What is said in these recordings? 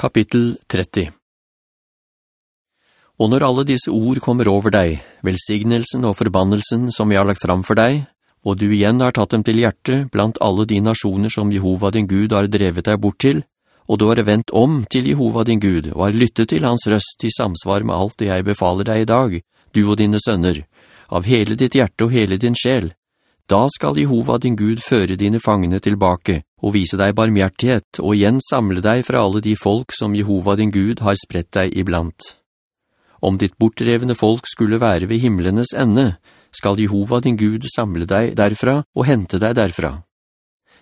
Kapittel 30 Og når alle disse ord kommer over deg, velsignelsen og forbannelsen som jeg har lagt fram for deg, og du igjen har tatt dem til hjerte blant alle de nasjoner som Jehova din Gud har drevet deg bort til, og du har vendt om til Jehova din Gud og har lyttet til hans røst i samsvar med alt det jeg befaler deg i dag, du og dine sønner, av hele ditt hjerte og hele din sjel, da skal Jehova din Gud føre dine fangene tilbake, og vise deg barmhjertighet, og igjen samle deg fra alle de folk som Jehova din Gud har spredt deg iblant. Om ditt bortrevne folk skulle være ved himmelenes ende, skal Jehova din Gud samle deg derfra og hente deg derfra.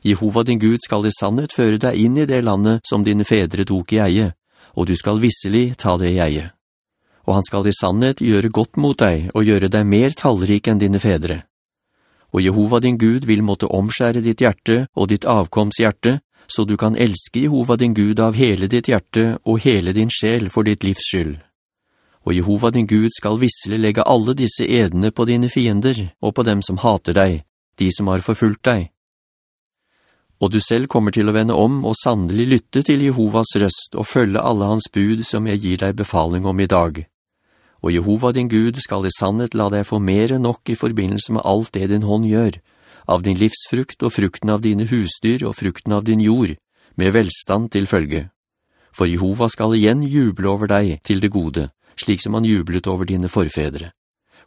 Jehova din Gud skal i sannhet føre deg inn i det landet som dine fedre tok i eie, og du skal visselig ta det i eie. Og han skal i sannhet gjøre godt mot deg og gjøre deg mer tallrik enn dine fedre og Jehova din Gud vil måtte omskjære ditt hjerte og ditt avkomshjerte, så du kan elske Jehova din Gud av hele ditt hjerte og hele din sjel for ditt livs skyld. Og Jehova din Gud skal visselig legge alle disse edene på dine fiender og på dem som hater deg, de som har forfulgt deg. Og du selv kommer til å vende om og sannelig lytte til Jehovas røst og følge alle hans bud som jeg gir deg befaling om i dag og Jehova din Gud skal i sannhet la deg få mer enn nok i forbindelse med alt det din hånd gjør, av din livsfrukt og frukten av dine husdyr og frukten av din jord, med velstand til følge. For Jehova skal igjen juble over deg til det gode, slik som han jublet over dine forfedre.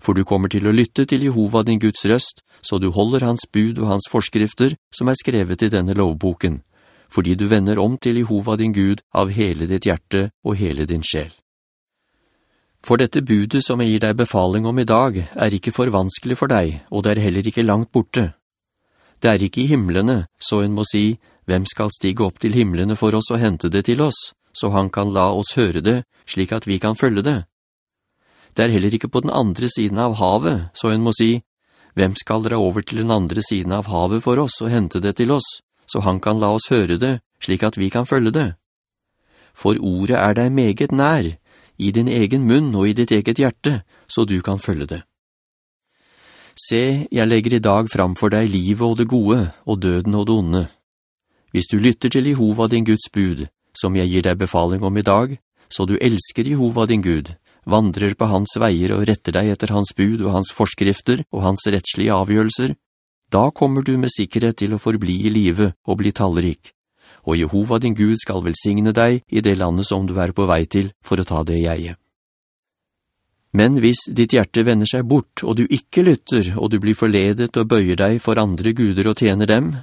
For du kommer til å lytte til Jehova din Guds røst, så du holder hans bud og hans forskrifter som er skrevet i denne lovboken, fordi du vender om til Jehova din Gud av hele ditt hjerte og hele din sjel. For dette budet som jeg gir deg befaling om i dag, er ikke for vanskelig for deg, og det er heller ikke langt borte. Det er ikke i himmelene, så en må si, hvem skal stige opp til himmelene for oss og hente det til oss, så han kan la oss høre det, slik at vi kan følge det. Det er heller ikke på den andre siden av havet, så en må si, hvem skal dra over til den andre siden av havet for oss og hente det til oss, så han kan la oss høre det, slik at vi kan følge det. For ordet er deg meget nær, i din egen munn og i ditt eget hjerte, så du kan følge det. Se, jeg legger i dag fram for deg livet og det gode, og døden og det onde. Hvis du lytter til Jehova din Guds bud, som jeg gir deg befaling om i dag, så du elsker Jehova din Gud, vandrer på hans veier og retter deg etter hans bud og hans forskrifter og hans rettslige avgjørelser, da kommer du med sikkerhet til å forbli i livet og bli tallrik og Jehova din Gud skal velsigne deg i det landet som du er på vei til for å ta det i eie. Men hvis ditt hjerte vender seg bort, og du ikke lytter, og du blir forledet og bøyer deg for andre guder og tjener dem,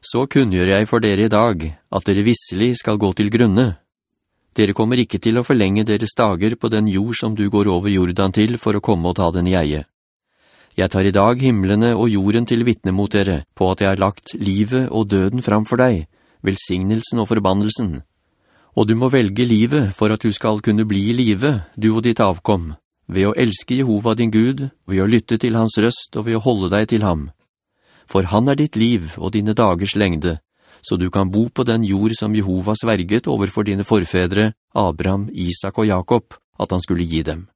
så kunngjør jeg for dere i dag at dere visselig skal gå til grunne. Dere kommer ikke til å forlenge deres dager på den jord som du går over Jordan til for å komme og ta den i eie. Jeg tar i dag himmelene og jorden til vittne mot dere på at jeg har lagt livet og døden fram for deg, velsignelsen og forbannelsen. Og du må velge livet for at du skal kunne bli livet, du og ditt avkom, ved å elske Jehova din Gud, ved å lytte til hans røst og ved å holde deg til ham. For han er ditt liv og dine dagers lengde, så du kan bo på den jord som Jehova sverget overfor dine forfedre, Abraham, Isak og Jakob, at han skulle gi dem.